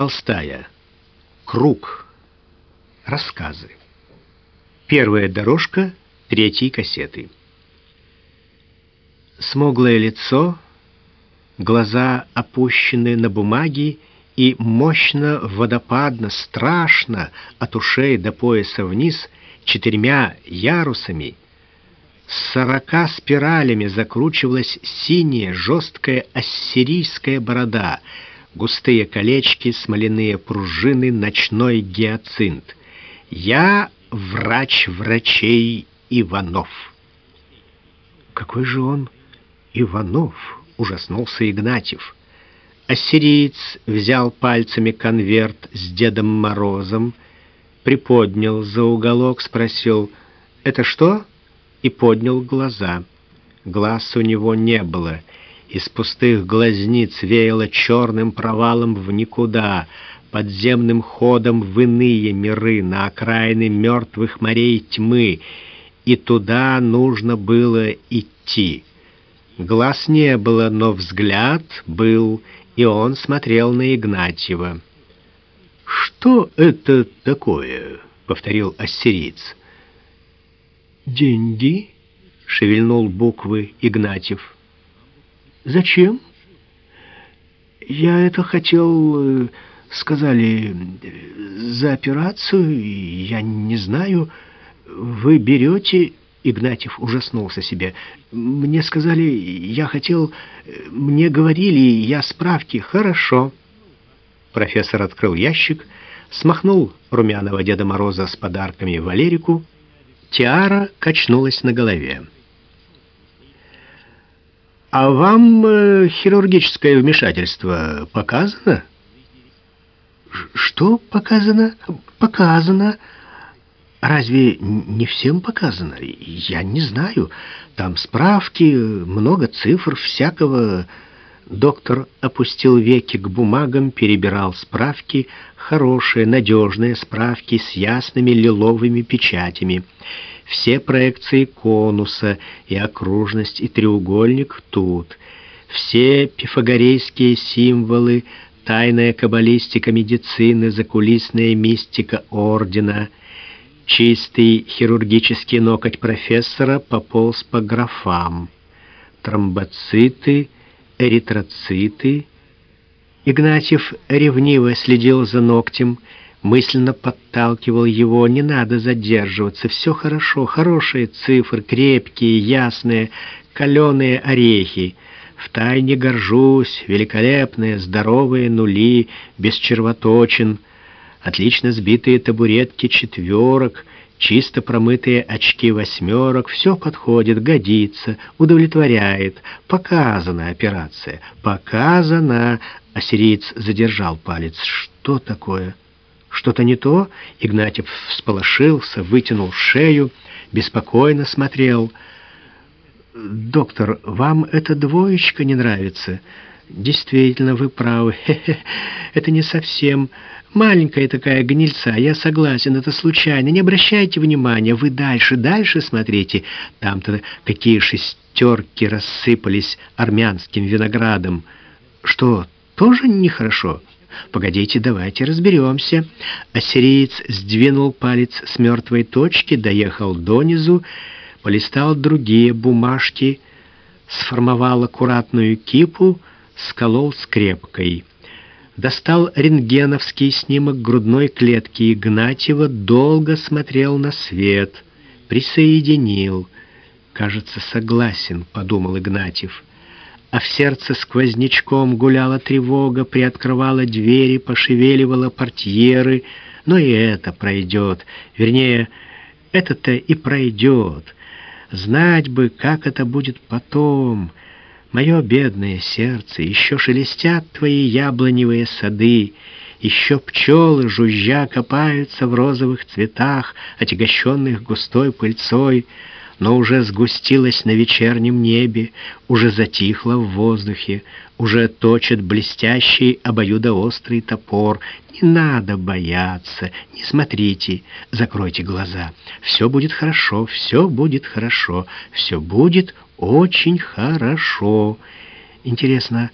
Толстая. Круг. Рассказы. Первая дорожка третьей кассеты. Смуглое лицо, глаза опущены на бумаги и мощно, водопадно, страшно от ушей до пояса вниз четырьмя ярусами с сорока спиралями закручивалась синяя жесткая ассирийская борода — густые колечки, смоляные пружины, ночной гиацинт. Я врач врачей Иванов. Какой же он Иванов? Ужаснулся Игнатьев. Ассириец взял пальцами конверт с Дедом Морозом, приподнял за уголок, спросил «Это что?» и поднял глаза. Глаз у него не было — из пустых глазниц веяло черным провалом в никуда, подземным ходом в иные миры, на окраины мертвых морей тьмы, и туда нужно было идти. Глаз не было, но взгляд был, и он смотрел на Игнатьева. «Что это такое?» — повторил ассириец. «Деньги?» — шевельнул буквы Игнатьев. Зачем? Я это хотел, э, сказали, за операцию, я не знаю. Вы берете... Игнатьев ужаснулся себе. Мне сказали, я хотел... Мне говорили, я справки. Хорошо. Профессор открыл ящик, смахнул румяного Деда Мороза с подарками Валерику. Тиара качнулась на голове. А вам э, хирургическое вмешательство показано? Что показано? Показано. Разве не всем показано? Я не знаю. Там справки, много цифр, всякого. Доктор опустил веки к бумагам, перебирал справки, хорошие, надежные справки с ясными лиловыми печатями все проекции конуса и окружность и треугольник тут, все пифагорейские символы, тайная каббалистика медицины, закулисная мистика ордена, чистый хирургический ноготь профессора пополз по графам, тромбоциты, эритроциты. Игнатьев ревниво следил за ногтем, мысленно подталкивал его, не надо задерживаться, все хорошо, хорошие цифры, крепкие, ясные, каленые орехи. Втайне горжусь, великолепные, здоровые нули, без червоточин, отлично сбитые табуретки четверок, чисто промытые очки восьмерок, все подходит, годится, удовлетворяет. Показана операция, показана. Ассириец задержал палец. Что такое? Что-то не то? Игнатьев всполошился, вытянул шею, беспокойно смотрел. «Доктор, вам эта двоечка не нравится?» «Действительно, вы правы. Это не совсем. Маленькая такая гнильца. Я согласен, это случайно. Не обращайте внимания. Вы дальше, дальше смотрите. Там-то какие шестерки рассыпались армянским виноградом. Что, тоже нехорошо?» «Погодите, давайте разберемся». Ассириец сдвинул палец с мертвой точки, доехал донизу, полистал другие бумажки, сформовал аккуратную кипу, сколол скрепкой. Достал рентгеновский снимок грудной клетки Игнатьева, долго смотрел на свет, присоединил. «Кажется, согласен», — подумал Игнатьев а в сердце сквознячком гуляла тревога, приоткрывала двери, пошевеливала портьеры. Но и это пройдет. Вернее, это-то и пройдет. Знать бы, как это будет потом. Мое бедное сердце, еще шелестят твои яблоневые сады, еще пчелы, жужжа, копаются в розовых цветах, отягощенных густой пыльцой, но уже сгустилась на вечернем небе, уже затихла в воздухе, уже точит блестящий обоюдоострый топор. Не надо бояться, не смотрите, закройте глаза. Все будет хорошо, все будет хорошо, все будет очень хорошо. Интересно,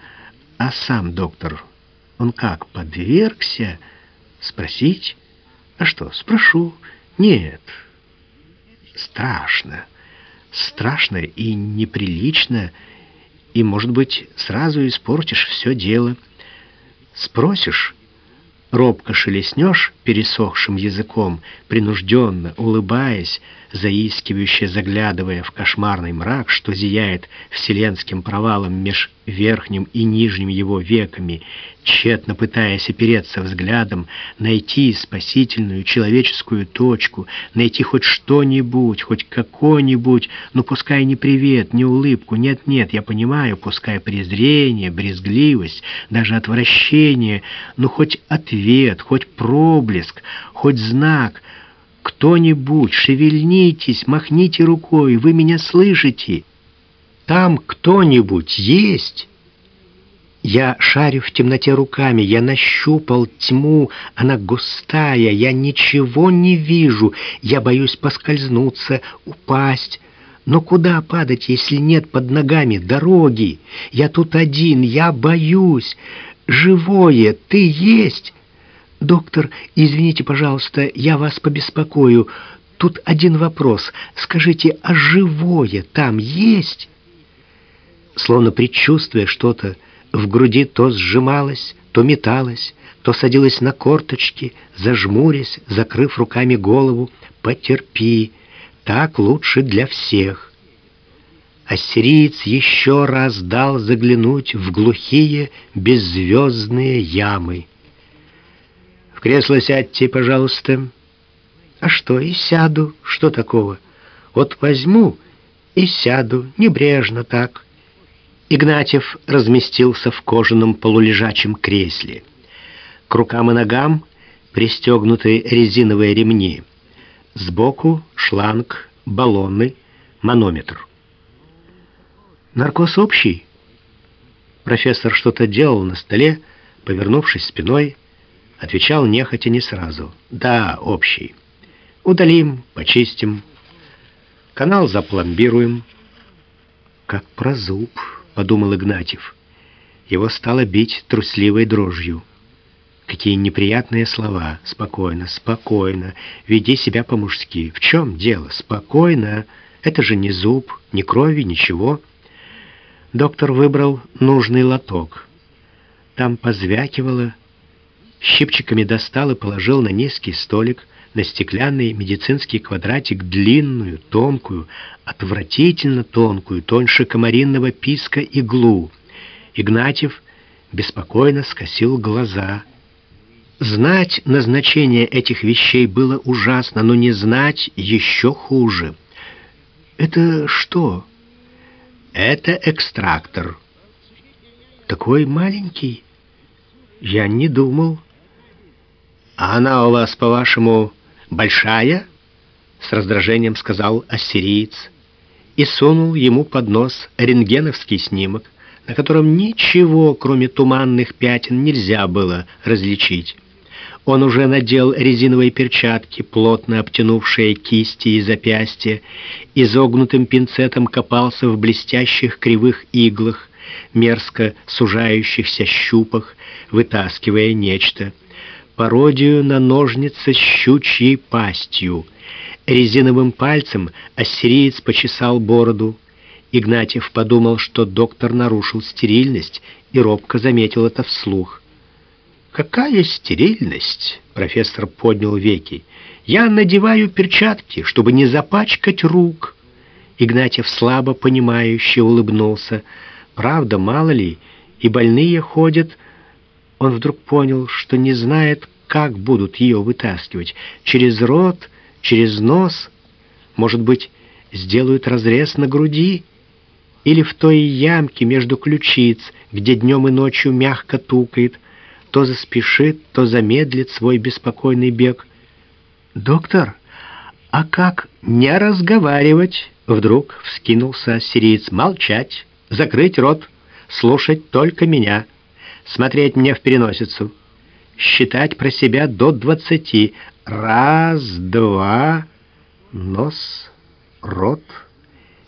а сам доктор Он как, подвергся? Спросить? А что, спрошу. Нет. Страшно. Страшно и неприлично, и, может быть, сразу испортишь все дело. Спросишь, робко шелестнешь пересохшим языком, принужденно, улыбаясь, заискивающе заглядывая в кошмарный мрак, что зияет вселенским провалом меж верхним и нижним его веками, тщетно пытаясь опереться взглядом, найти спасительную человеческую точку, найти хоть что-нибудь, хоть какой-нибудь, ну пускай не привет, не улыбку, нет-нет, я понимаю, пускай презрение, брезгливость, даже отвращение, ну хоть ответ, хоть проблеск, хоть знак — кто-нибудь, шевельнитесь, махните рукой, вы меня слышите? Там кто-нибудь есть?» Я шарю в темноте руками, я нащупал тьму, она густая, я ничего не вижу, я боюсь поскользнуться, упасть. Но куда падать, если нет под ногами дороги? Я тут один, я боюсь. Живое, ты есть? «Доктор, извините, пожалуйста, я вас побеспокою. Тут один вопрос. Скажите, а живое там есть?» Словно предчувствуя что-то, в груди то сжималось, то металось, то садилось на корточки, зажмурясь, закрыв руками голову. «Потерпи, так лучше для всех». Ассириец еще раз дал заглянуть в глухие беззвездные ямы. В кресло сядьте, пожалуйста. А что, и сяду. Что такого? Вот возьму и сяду, небрежно так. Игнатьев разместился в кожаном полулежачем кресле. К рукам и ногам пристегнуты резиновые ремни. Сбоку шланг, баллоны, манометр. Наркоз общий? Профессор что-то делал на столе, повернувшись спиной, Отвечал нехотя не сразу. Да, общий. Удалим, почистим. Канал запломбируем. Как про зуб, подумал Игнатьев. Его стало бить трусливой дрожью. Какие неприятные слова. Спокойно, спокойно. Веди себя по-мужски. В чем дело? Спокойно. Это же не зуб, ни крови, ничего. Доктор выбрал нужный лоток. Там позвякивало, щипчиками достал и положил на низкий столик, на стеклянный медицинский квадратик длинную, тонкую, отвратительно тонкую, тоньше комаринного писка иглу. Игнатьев беспокойно скосил глаза. Знать назначение этих вещей было ужасно, но не знать еще хуже. «Это что?» «Это экстрактор». «Такой маленький?» «Я не думал». «А она у вас, по-вашему, большая?» С раздражением сказал ассириец и сунул ему под нос рентгеновский снимок, на котором ничего, кроме туманных пятен, нельзя было различить. Он уже надел резиновые перчатки, плотно обтянувшие кисти и запястья, изогнутым пинцетом копался в блестящих кривых иглах, мерзко сужающихся щупах, вытаскивая нечто — пародию на ножницы с щучьей пастью. Резиновым пальцем ассириец почесал бороду. Игнатьев подумал, что доктор нарушил стерильность, и робко заметил это вслух. «Какая стерильность?» — профессор поднял веки. «Я надеваю перчатки, чтобы не запачкать рук». Игнатьев слабо понимающе улыбнулся. «Правда, мало ли, и больные ходят...» Он вдруг понял, что не знает, как будут ее вытаскивать. Через рот, через нос, может быть, сделают разрез на груди или в той ямке между ключиц, где днем и ночью мягко тукает, то заспешит, то замедлит свой беспокойный бег. «Доктор, а как не разговаривать?» Вдруг вскинулся сириец. «Молчать, закрыть рот, слушать только меня» смотреть мне в переносицу, считать про себя до двадцати. Раз, два, нос, рот.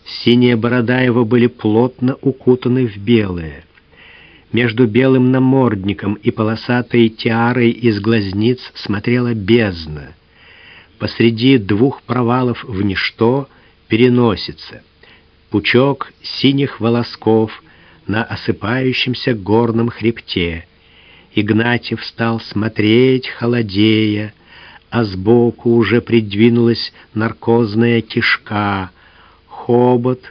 Синие борода его были плотно укутаны в белое. Между белым намордником и полосатой тиарой из глазниц смотрела бездна. Посреди двух провалов в ничто переносится пучок синих волосков на осыпающемся горном хребте. Игнатьев стал смотреть, холодея, а сбоку уже придвинулась наркозная кишка, хобот,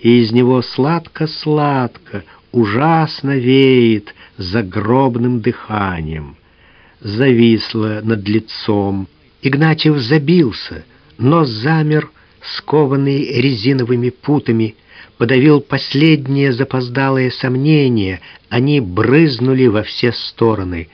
и из него сладко-сладко, ужасно веет загробным дыханием. Зависло над лицом. Игнатьев забился, но замер, скованный резиновыми путами, подавил последние запоздалые сомнения, они брызнули во все стороны.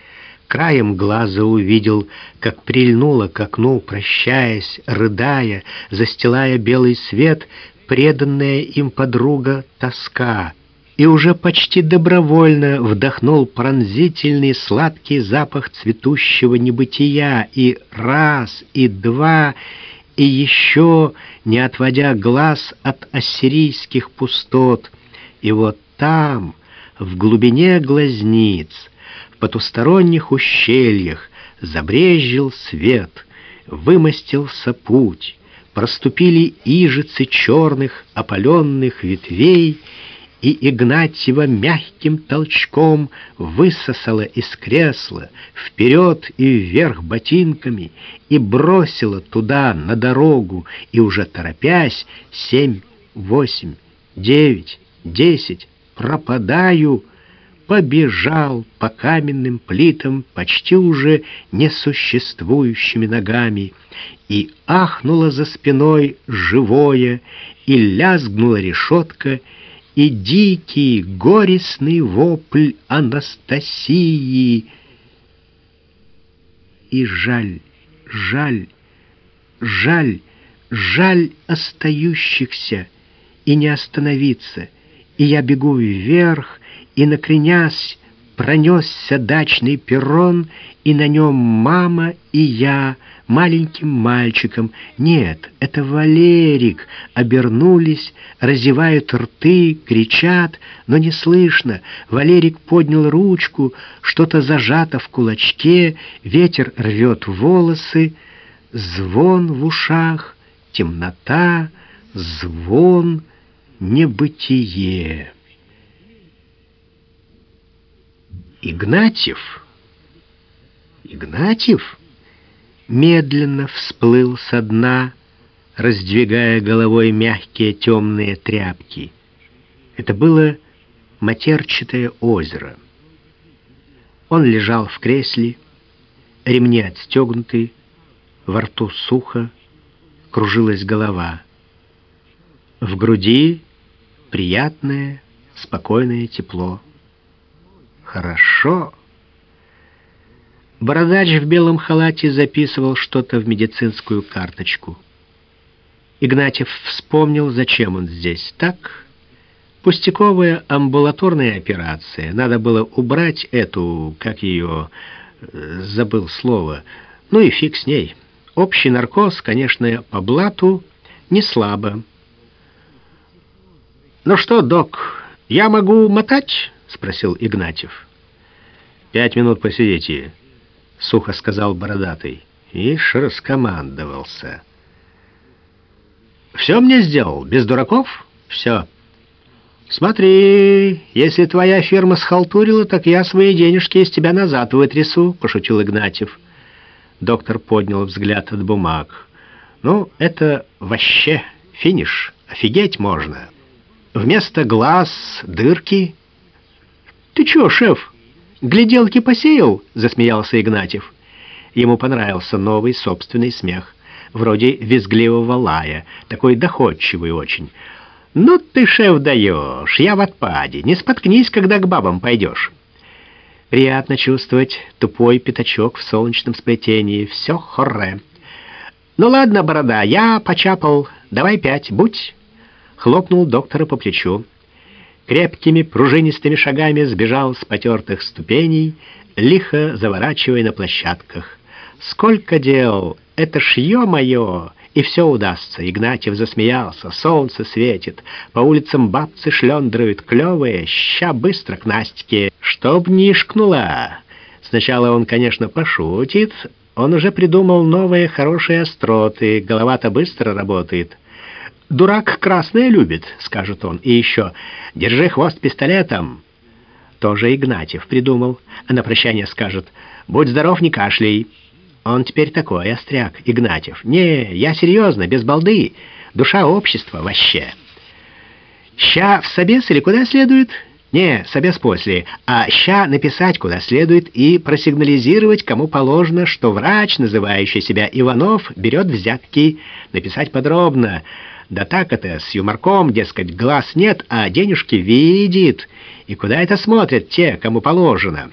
Краем глаза увидел, как прильнула к окну, прощаясь, рыдая, застилая белый свет, преданная им подруга тоска — и уже почти добровольно вдохнул пронзительный сладкий запах цветущего небытия, и раз, и два, и еще, не отводя глаз от ассирийских пустот. И вот там, в глубине глазниц, в потусторонних ущельях, забрезжил свет, вымостился путь, проступили ижицы черных опаленных ветвей, и Игнатьева мягким толчком высосала из кресла вперед и вверх ботинками и бросила туда, на дорогу, и уже торопясь, семь, восемь, девять, десять, пропадаю, побежал по каменным плитам почти уже несуществующими ногами, и ахнула за спиной живое, и лязгнула решетка, и дикий, горестный вопль Анастасии. И жаль, жаль, жаль, жаль остающихся, и не остановиться, и я бегу вверх, и, накренясь, пронесся дачный перрон, и на нем мама и я — маленьким мальчиком. Нет, это Валерик. Обернулись, разевают рты, кричат, но не слышно. Валерик поднял ручку, что-то зажато в кулачке, ветер рвет волосы, звон в ушах, темнота, звон, небытие. Игнатьев? Игнатьев? медленно всплыл со дна, раздвигая головой мягкие темные тряпки. Это было матерчатое озеро. Он лежал в кресле, ремни отстегнуты, во рту сухо, кружилась голова. В груди приятное, спокойное тепло. Хорошо. Бородач в белом халате записывал что-то в медицинскую карточку. Игнатьев вспомнил, зачем он здесь. Так, пустяковая амбулаторная операция. Надо было убрать эту, как ее, забыл слово. Ну и фиг с ней. Общий наркоз, конечно, по блату не слабо. «Ну что, док, я могу мотать?» — спросил Игнатьев. «Пять минут посидите». — сухо сказал бородатый. Ишь раскомандовался. «Все мне сделал, без дураков? Все. Смотри, если твоя фирма схалтурила, так я свои денежки из тебя назад вытрясу», — пошутил Игнатьев. Доктор поднял взгляд от бумаг. «Ну, это вообще финиш. Офигеть можно. Вместо глаз дырки». «Ты чё, шеф?» «Гляделки посеял?» — засмеялся Игнатьев. Ему понравился новый собственный смех, вроде визгливого лая, такой доходчивый очень. «Ну ты, шеф, даешь, я в отпаде, не споткнись, когда к бабам пойдешь». Приятно чувствовать тупой пятачок в солнечном сплетении. Все хорре. «Ну ладно, борода, я почапал. Давай пять, будь!» Хлопнул доктора по плечу крепкими пружинистыми шагами сбежал с потертых ступеней, лихо заворачивая на площадках. «Сколько дел! Это ж ё-моё! и все удастся. Игнатьев засмеялся. Солнце светит, по улицам бабцы шлендрают, клевые, ща быстро к Настике, чтоб не шкнула. Сначала он, конечно, пошутит, он уже придумал новые хорошие остроты, голова-то быстро работает. «Дурак красное любит», — скажет он, и еще «Держи хвост пистолетом». Тоже Игнатьев придумал, а на прощание скажет «Будь здоров, не кашляй». Он теперь такой, остряк, Игнатьев. Не, я серьезно, без балды. Душа общества вообще. Ща в собес или куда следует? Не, собес после. А ща написать куда следует и просигнализировать, кому положено, что врач, называющий себя Иванов, берет взятки. Написать подробно. Да так это, с юморком, дескать, глаз нет, а денежки видит. И куда это смотрят те, кому положено?»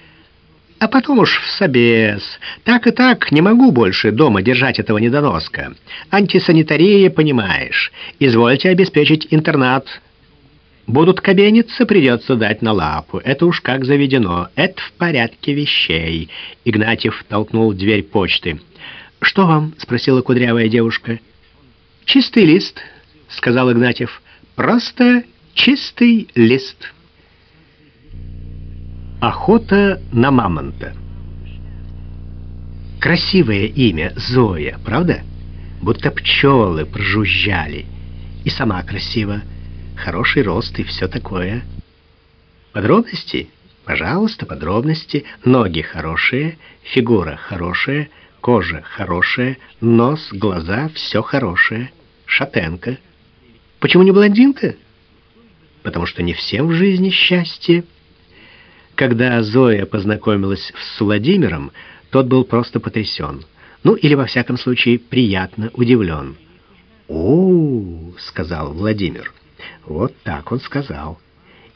А потом уж в собес. Так и так не могу больше дома держать этого недоноска. Антисанитария, понимаешь. Извольте обеспечить интернат. Будут кабениться, придется дать на лапу. Это уж как заведено. Это в порядке вещей. Игнатьев толкнул дверь почты. «Что вам?» — спросила кудрявая девушка. «Чистый лист», — сказал Игнатьев. «Просто чистый лист». Охота на мамонта. Красивое имя Зоя, правда? Будто пчелы прожужжали. И сама красива. Хороший рост и все такое. Подробности? Пожалуйста, подробности. Ноги хорошие, фигура хорошая, кожа хорошая, нос, глаза, все хорошее. Шатенка. Почему не блондинка? Потому что не всем в жизни счастье. Когда Зоя познакомилась с Владимиром, тот был просто потрясен. Ну, или, во всяком случае, приятно удивлен. «О, — сказал Владимир, — вот так он сказал.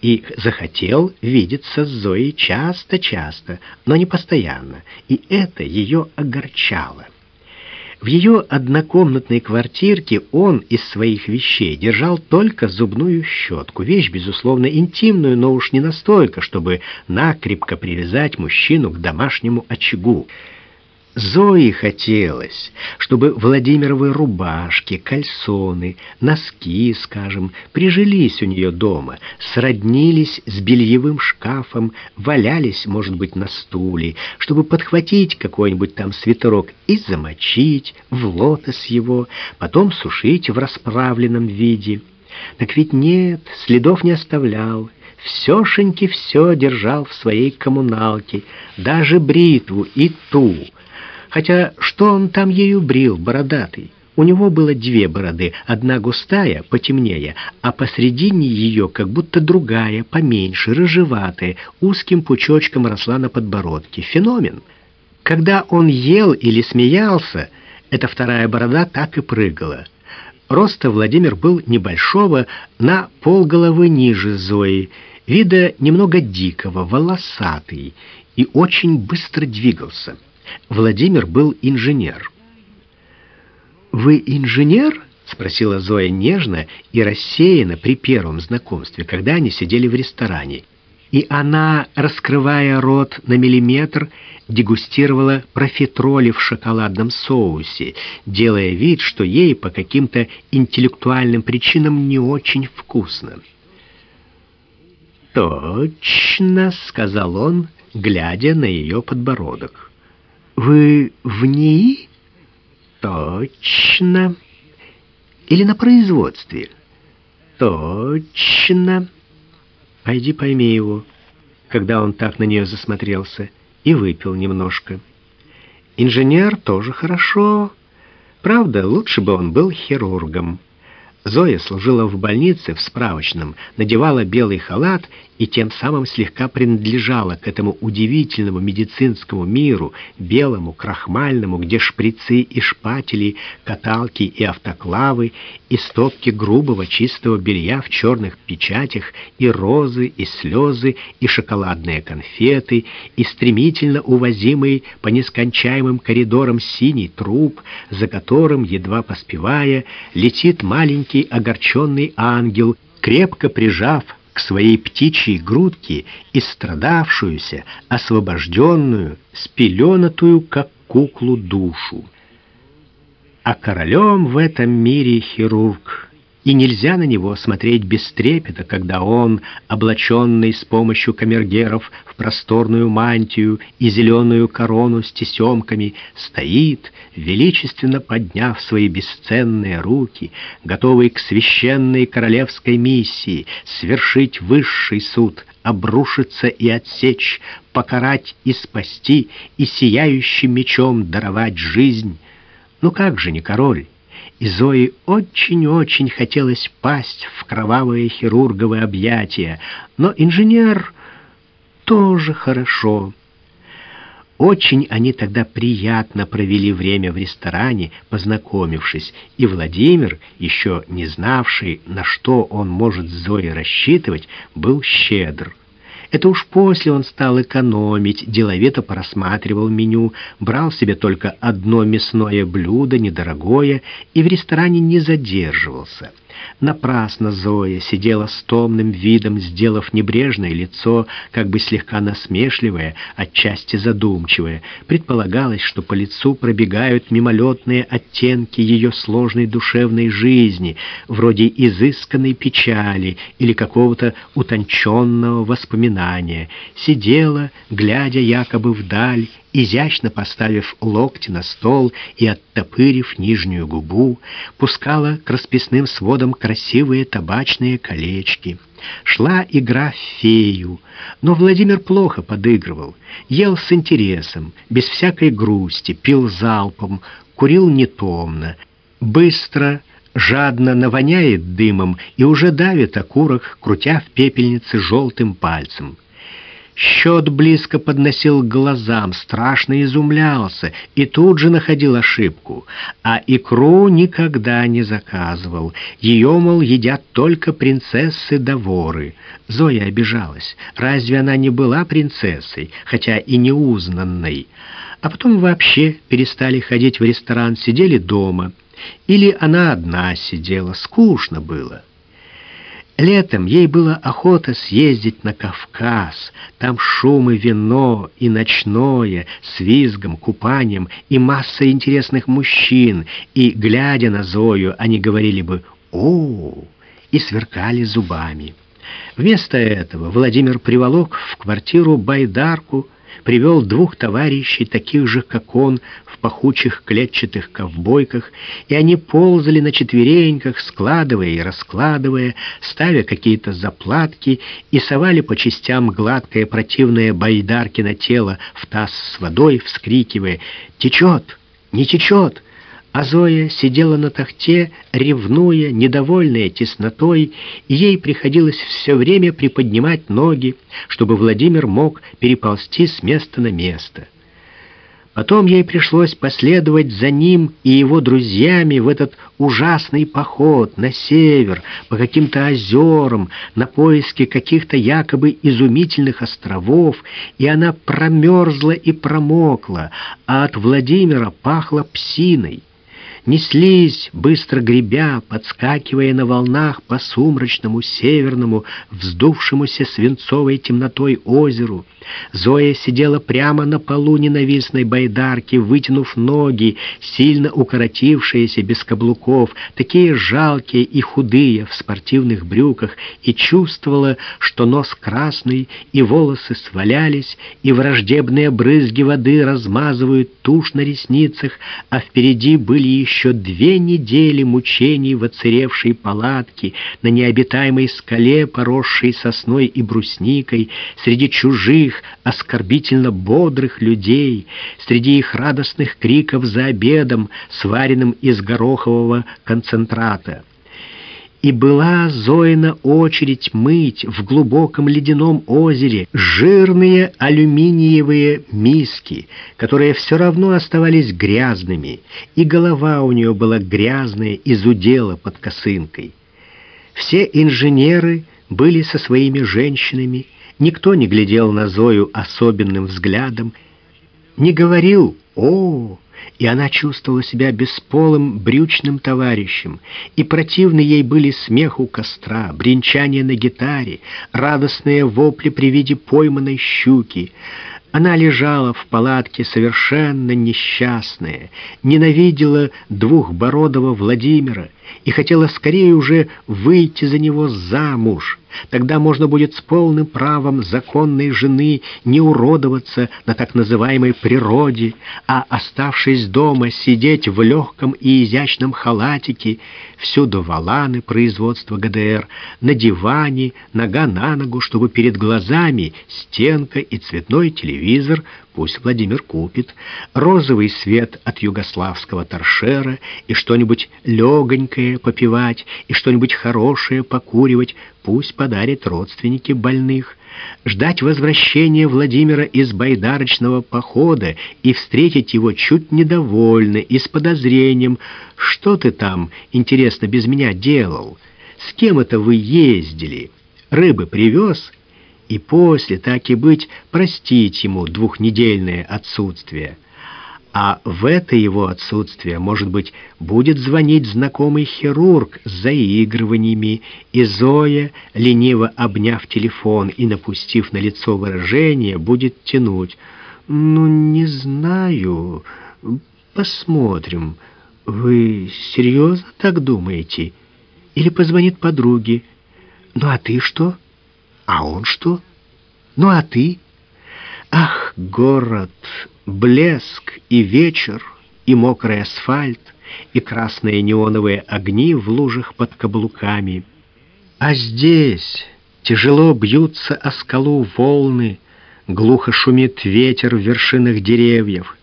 И захотел видеться с Зоей часто-часто, но не постоянно, и это ее огорчало. В ее однокомнатной квартирке он из своих вещей держал только зубную щетку, вещь, безусловно, интимную, но уж не настолько, чтобы накрепко привязать мужчину к домашнему очагу. Зои хотелось, чтобы Владимировы рубашки, кальсоны, носки, скажем, прижились у нее дома, сроднились с бельевым шкафом, валялись, может быть, на стуле, чтобы подхватить какой-нибудь там свитерок и замочить в лотос его, потом сушить в расправленном виде. Так ведь нет, следов не оставлял, всешеньки все держал в своей коммуналке, даже бритву и ту — Хотя что он там ею брил, бородатый? У него было две бороды, одна густая, потемнее, а посредине ее как будто другая, поменьше, рыжеватая, узким пучочком росла на подбородке. Феномен. Когда он ел или смеялся, эта вторая борода так и прыгала. Роста Владимир был небольшого, на полголовы ниже Зои, вида немного дикого, волосатый и очень быстро двигался. Владимир был инженер. «Вы инженер?» — спросила Зоя нежно и рассеянно при первом знакомстве, когда они сидели в ресторане. И она, раскрывая рот на миллиметр, дегустировала профитроли в шоколадном соусе, делая вид, что ей по каким-то интеллектуальным причинам не очень вкусно. «Точно», — сказал он, глядя на ее подбородок. Вы в ней? Точно. Или на производстве? Точно. Пойди пойми его, когда он так на нее засмотрелся, и выпил немножко. Инженер тоже хорошо. Правда, лучше бы он был хирургом. Зоя служила в больнице в справочном, надевала белый халат и тем самым слегка принадлежала к этому удивительному медицинскому миру, белому, крахмальному, где шприцы и шпатели, каталки и автоклавы, и стопки грубого чистого белья в черных печатях, и розы, и слезы, и шоколадные конфеты, и стремительно увозимый по нескончаемым коридорам синий труп, за которым, едва поспевая, летит маленький огорченный ангел, крепко прижав к своей птичьей грудке истрадавшуюся, освобожденную, спеленатую, как куклу, душу. а королем в этом мире хирург и нельзя на него смотреть без трепета, когда он, облаченный с помощью камергеров в просторную мантию и зеленую корону с тесемками, стоит, величественно подняв свои бесценные руки, готовый к священной королевской миссии, свершить высший суд, обрушиться и отсечь, покарать и спасти, и сияющим мечом даровать жизнь. Ну как же не король? И Зои очень-очень хотелось пасть в кровавые хирурговые объятия, но инженер тоже хорошо. Очень они тогда приятно провели время в ресторане, познакомившись, и Владимир, еще не знавший, на что он может Зоей рассчитывать, был щедр. Это уж после он стал экономить, деловито просматривал меню, брал себе только одно мясное блюдо, недорогое, и в ресторане не задерживался. Напрасно Зоя сидела с томным видом, сделав небрежное лицо, как бы слегка насмешливое, отчасти задумчивое. Предполагалось, что по лицу пробегают мимолетные оттенки ее сложной душевной жизни, вроде изысканной печали или какого-то утонченного воспоминания. Сидела, глядя якобы вдаль, изящно поставив локти на стол и оттопырив нижнюю губу, пускала к расписным сводам красивые табачные колечки. Шла игра в фею, но Владимир плохо подыгрывал, ел с интересом, без всякой грусти, пил залпом, курил нетомно, быстро, жадно навоняет дымом и уже давит окурок, крутя в пепельнице желтым пальцем. Счет близко подносил к глазам, страшно изумлялся и тут же находил ошибку. А икру никогда не заказывал. Ее, мол, едят только принцессы да воры. Зоя обижалась. Разве она не была принцессой, хотя и неузнанной? А потом вообще перестали ходить в ресторан, сидели дома. Или она одна сидела, скучно было. Летом ей было охота съездить на Кавказ. Там шум и вино, и ночное, с визгом, купанием, и масса интересных мужчин. И, глядя на Зою, они говорили бы «О!» и сверкали зубами. Вместо этого Владимир приволок в квартиру байдарку, привел двух товарищей, таких же, как он, в пахучих клетчатых ковбойках, и они ползали на четвереньках, складывая и раскладывая, ставя какие-то заплатки и совали по частям гладкое противное байдарки на тело в таз с водой, вскрикивая «Течет! Не течет!» А Зоя сидела на тахте, ревнуя, недовольная теснотой, и ей приходилось все время приподнимать ноги, чтобы Владимир мог переползти с места на место. Потом ей пришлось последовать за ним и его друзьями в этот ужасный поход на север, по каким-то озерам, на поиски каких-то якобы изумительных островов, и она промерзла и промокла, а от Владимира пахло псиной неслись, быстро гребя, подскакивая на волнах по сумрачному северному, вздувшемуся свинцовой темнотой озеру. Зоя сидела прямо на полу ненавистной байдарки, вытянув ноги, сильно укоротившиеся без каблуков, такие жалкие и худые в спортивных брюках, и чувствовала, что нос красный, и волосы свалялись, и враждебные брызги воды размазывают тушь на ресницах, а впереди были еще еще две недели мучений в оцаревшей палатке, на необитаемой скале, поросшей сосной и брусникой, среди чужих, оскорбительно бодрых людей, среди их радостных криков за обедом, сваренным из горохового концентрата. И была Зоина очередь мыть в глубоком ледяном озере жирные алюминиевые миски, которые все равно оставались грязными, и голова у нее была грязная из удела под косынкой. Все инженеры были со своими женщинами, никто не глядел на Зою особенным взглядом, не говорил «О, и она чувствовала себя бесполым брючным товарищем, и противны ей были смех у костра, бренчание на гитаре, радостные вопли при виде пойманной щуки. Она лежала в палатке совершенно несчастная, ненавидела двухбородого Владимира и хотела скорее уже выйти за него замуж. Тогда можно будет с полным правом законной жены не уродоваться на так называемой природе, а, оставшись дома, сидеть в легком и изящном халатике, всюду валаны производства ГДР, на диване, нога на ногу, чтобы перед глазами стенка и цветной телевизор, пусть Владимир купит, розовый свет от югославского торшера и что-нибудь легонькое попивать, и что-нибудь хорошее покуривать, пусть подарят родственники больных, ждать возвращения Владимира из байдарочного похода и встретить его чуть недовольно и с подозрением, что ты там, интересно, без меня делал, с кем это вы ездили, рыбы привез, и после, так и быть, простить ему двухнедельное отсутствие. А в это его отсутствие, может быть, будет звонить знакомый хирург с заигрываниями, и Зоя, лениво обняв телефон и напустив на лицо выражение, будет тянуть. «Ну, не знаю. Посмотрим. Вы серьезно так думаете? Или позвонит подруге? Ну, а ты что?» А он что? Ну а ты? Ах, город, блеск и вечер, и мокрый асфальт, и красные неоновые огни в лужах под каблуками. А здесь тяжело бьются о скалу волны, глухо шумит ветер в вершинах деревьев,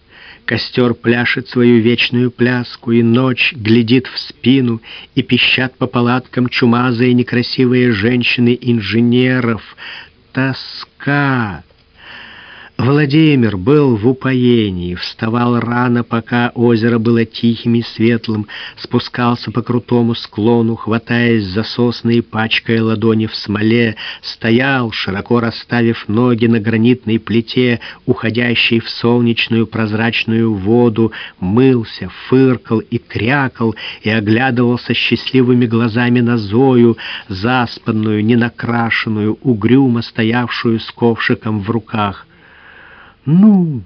Костер пляшет свою вечную пляску, и ночь глядит в спину, и пищат по палаткам чумазые некрасивые женщины инженеров. Тоска! Владимир был в упоении, вставал рано, пока озеро было тихим и светлым, спускался по крутому склону, хватаясь за сосны и пачкая ладони в смоле, стоял, широко расставив ноги на гранитной плите, уходящей в солнечную прозрачную воду, мылся, фыркал и крякал, и оглядывался счастливыми глазами на Зою, заспанную, ненакрашенную, угрюмо стоявшую с ковшиком в руках. Ну,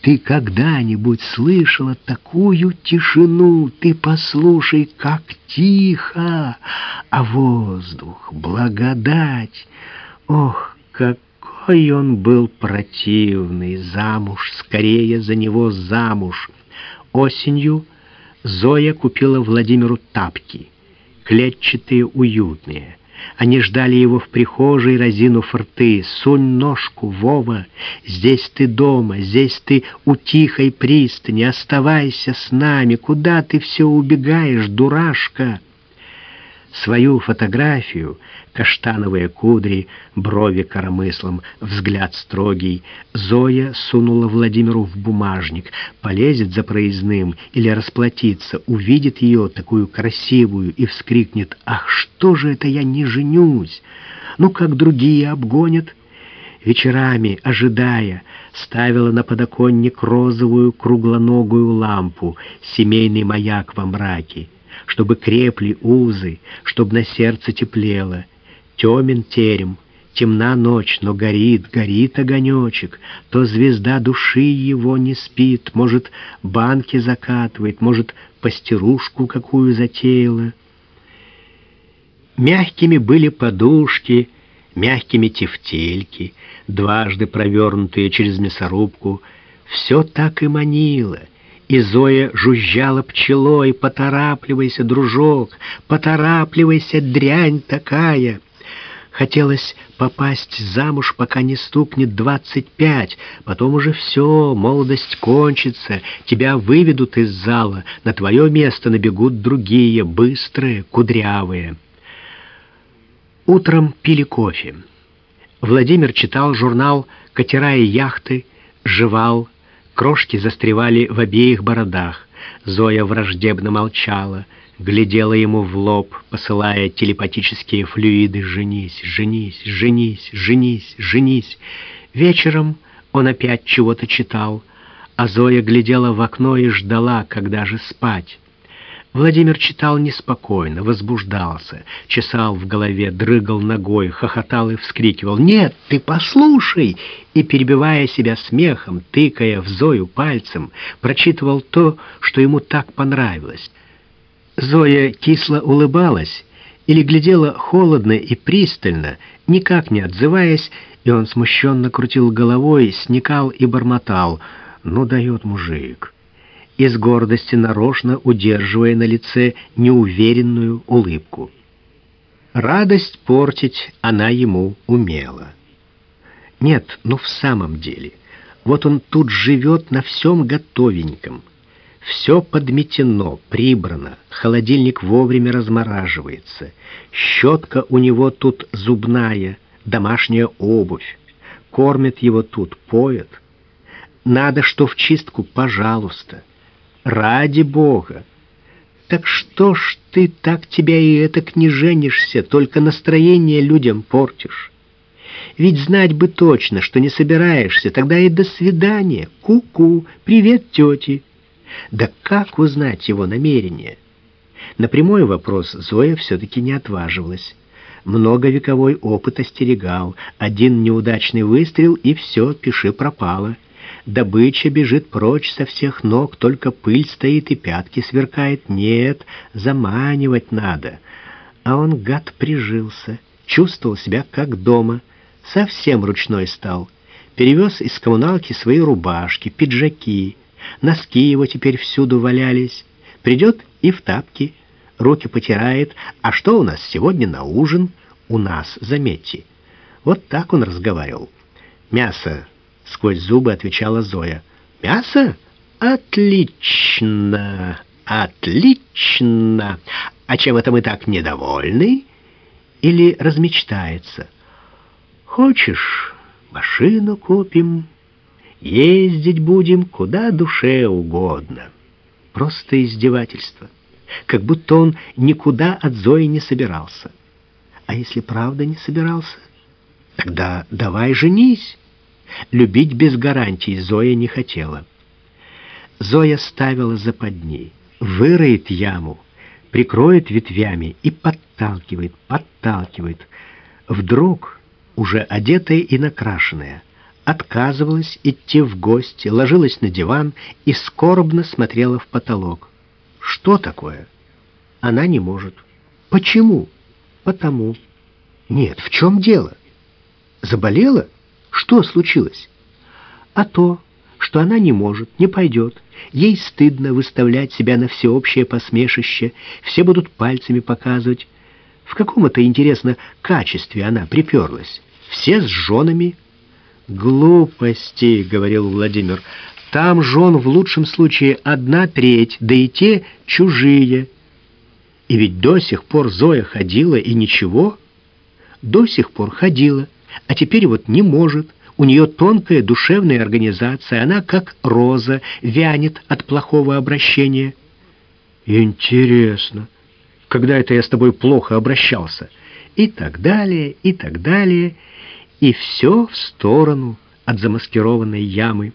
ты когда-нибудь слышала такую тишину? Ты послушай, как тихо, а воздух, благодать. Ох, какой он был противный, замуж, скорее за него замуж. Осенью Зоя купила Владимиру тапки, клетчатые, уютные. Они ждали его в прихожей, разинув рты. «Сунь ножку, Вова! Здесь ты дома, здесь ты у тихой пристани. Оставайся с нами. Куда ты все убегаешь, дурашка?» Свою фотографию, каштановые кудри, брови коромыслом, взгляд строгий, Зоя сунула Владимиру в бумажник, полезет за проездным или расплатится, увидит ее, такую красивую, и вскрикнет «Ах, что же это я не женюсь? Ну, как другие обгонят?» Вечерами, ожидая, ставила на подоконник розовую круглоногую лампу, семейный маяк во мраке чтобы крепли узы, чтобы на сердце теплело. Темен терем, темна ночь, но горит, горит огонечек. То звезда души его не спит, может, банки закатывает, может, пастерушку какую затеяла. Мягкими были подушки, мягкими тефтельки, дважды провернутые через мясорубку. Все так и манило — и Зоя жужжала пчелой, «Поторапливайся, дружок, поторапливайся, дрянь такая!» Хотелось попасть замуж, пока не стукнет двадцать пять, потом уже все, молодость кончится, тебя выведут из зала, на твое место набегут другие, быстрые, кудрявые. Утром пили кофе. Владимир читал журнал «Катера и яхты», жевал, Крошки застревали в обеих бородах. Зоя враждебно молчала, глядела ему в лоб, посылая телепатические флюиды «Женись, женись, женись, женись, женись». Вечером он опять чего-то читал, а Зоя глядела в окно и ждала, когда же спать. Владимир читал неспокойно, возбуждался, чесал в голове, дрыгал ногой, хохотал и вскрикивал «Нет, ты послушай!» и, перебивая себя смехом, тыкая в Зою пальцем, прочитывал то, что ему так понравилось. Зоя кисло улыбалась или глядела холодно и пристально, никак не отзываясь, и он смущенно крутил головой, сникал и бормотал «Ну дает мужик!» из гордости нарочно удерживая на лице неуверенную улыбку. Радость портить она ему умела. Нет, ну в самом деле, вот он тут живет на всем готовеньком. Все подметено, прибрано, холодильник вовремя размораживается, щетка у него тут зубная, домашняя обувь, кормят его тут, поят. Надо что в чистку, пожалуйста. Ради Бога! Так что ж ты так тебя и этак не женишься, только настроение людям портишь? Ведь знать бы точно, что не собираешься, тогда и до свидания. Ку-ку, привет, тети. Да как узнать его намерение? На прямой вопрос Зоя все-таки не отваживалась. Многовековой опыт остерегал. Один неудачный выстрел, и все, пиши пропало. Добыча бежит прочь со всех ног, только пыль стоит и пятки сверкает. Нет, заманивать надо. А он, гад, прижился, чувствовал себя как дома, совсем ручной стал. Перевез из коммуналки свои рубашки, пиджаки, носки его теперь всюду валялись. Придет и в тапки, руки потирает. А что у нас сегодня на ужин? У нас, заметьте. Вот так он разговаривал. Мясо — сквозь зубы отвечала Зоя. «Мясо? Отлично! Отлично! А чем это мы так недовольны?» Или размечтается. «Хочешь, машину купим, ездить будем куда душе угодно». Просто издевательство. Как будто он никуда от Зои не собирался. А если правда не собирался, тогда давай женись. Любить без гарантий Зоя не хотела. Зоя ставила западни, выроет яму, прикроет ветвями и подталкивает, подталкивает. Вдруг, уже одетая и накрашенная, отказывалась идти в гости, ложилась на диван и скорбно смотрела в потолок. Что такое? Она не может. Почему? Потому. Нет, в чем дело? Заболела? Что случилось? А то, что она не может, не пойдет. Ей стыдно выставлять себя на всеобщее посмешище, все будут пальцами показывать. В каком это, интересно, качестве она приперлась? Все с женами? «Глупости», — говорил Владимир, — «там жен в лучшем случае одна треть, да и те чужие». И ведь до сих пор Зоя ходила, и ничего. До сих пор ходила а теперь вот не может. У нее тонкая душевная организация, она как роза, вянет от плохого обращения. Интересно, когда это я с тобой плохо обращался? И так далее, и так далее, и все в сторону от замаскированной ямы.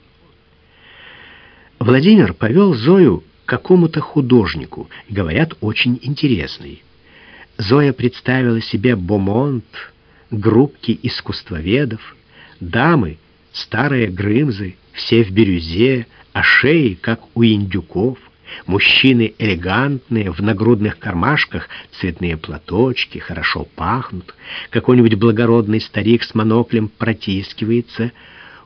Владимир повел Зою к какому-то художнику, говорят, очень интересный. Зоя представила себе Бомонт, группки искусствоведов, дамы, старые грымзы, все в бирюзе, а шеи, как у индюков, мужчины элегантные, в нагрудных кармашках, цветные платочки, хорошо пахнут, какой-нибудь благородный старик с моноклем протискивается,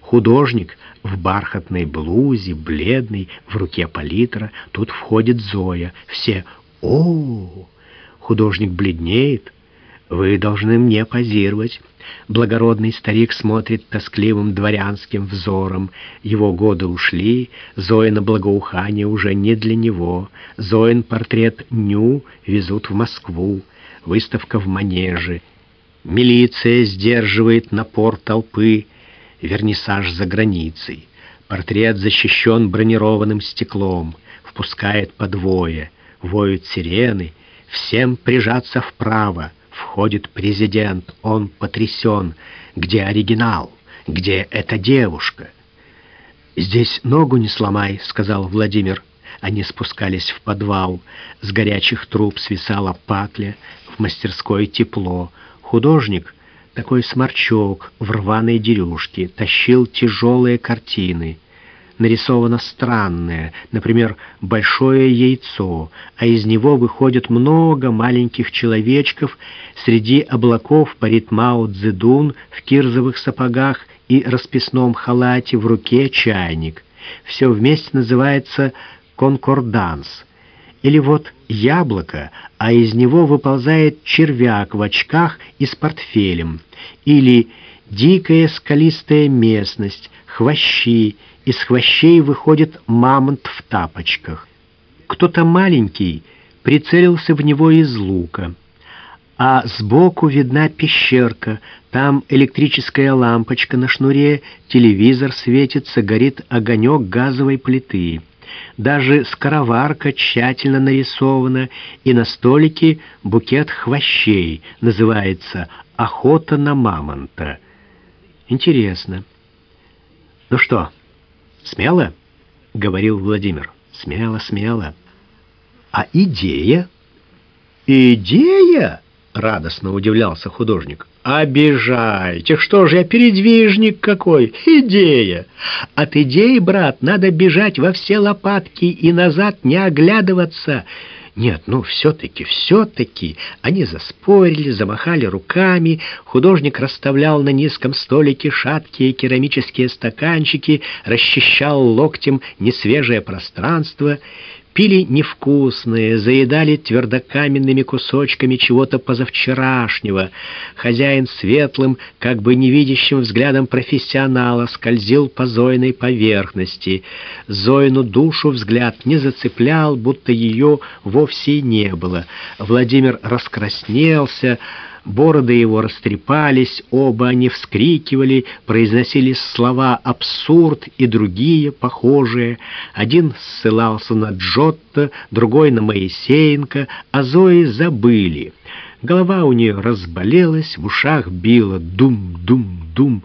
художник в бархатной блузе, бледный, в руке палитра, тут входит Зоя, все «О!» Художник бледнеет, вы должны мне позировать. Благородный старик смотрит тоскливым дворянским взором. Его годы ушли, Зоина благоухание уже не для него. Зоин портрет Ню везут в Москву. Выставка в Манеже. Милиция сдерживает напор толпы. Вернисаж за границей. Портрет защищен бронированным стеклом. Впускает по двое. Воют сирены. Всем прижаться вправо. Входит президент, он потрясен. Где оригинал? Где эта девушка? «Здесь ногу не сломай», — сказал Владимир. Они спускались в подвал. С горячих труб свисала патля, в мастерской тепло. Художник, такой сморчок в рваной дерюшке, тащил тяжелые картины. Нарисовано странное, например, большое яйцо, а из него выходит много маленьких человечков, среди облаков парит Мао Цзэдун в кирзовых сапогах и расписном халате, в руке чайник. Все вместе называется конкорданс. Или вот яблоко, а из него выползает червяк в очках и с портфелем. Или дикая скалистая местность, хвощи, из хвощей выходит мамонт в тапочках. Кто-то маленький прицелился в него из лука а сбоку видна пещерка, там электрическая лампочка на шнуре, телевизор светится, горит огонек газовой плиты. Даже скороварка тщательно нарисована, и на столике букет хвощей, называется «Охота на мамонта». Интересно. «Ну что, смело?» — говорил Владимир. «Смело, смело». «А идея?» «Идея?» — радостно удивлялся художник. «Обижайте! Что же я, передвижник какой! Идея! От идеи, брат, надо бежать во все лопатки и назад не оглядываться!» Нет, ну все-таки, все-таки. Они заспорили, замахали руками. Художник расставлял на низком столике шаткие керамические стаканчики, расчищал локтем несвежее пространство пили невкусные, заедали твердокаменными кусочками чего-то позавчерашнего. Хозяин светлым, как бы невидящим взглядом профессионала скользил по Зойной поверхности. Зоину душу взгляд не зацеплял, будто ее вовсе не было. Владимир раскраснелся, Бороды его растрепались, оба они вскрикивали, произносили слова «абсурд» и другие похожие. Один ссылался на Джотто, другой на Моисеенко, а Зои забыли. Голова у нее разболелась, в ушах била дум-дум-дум.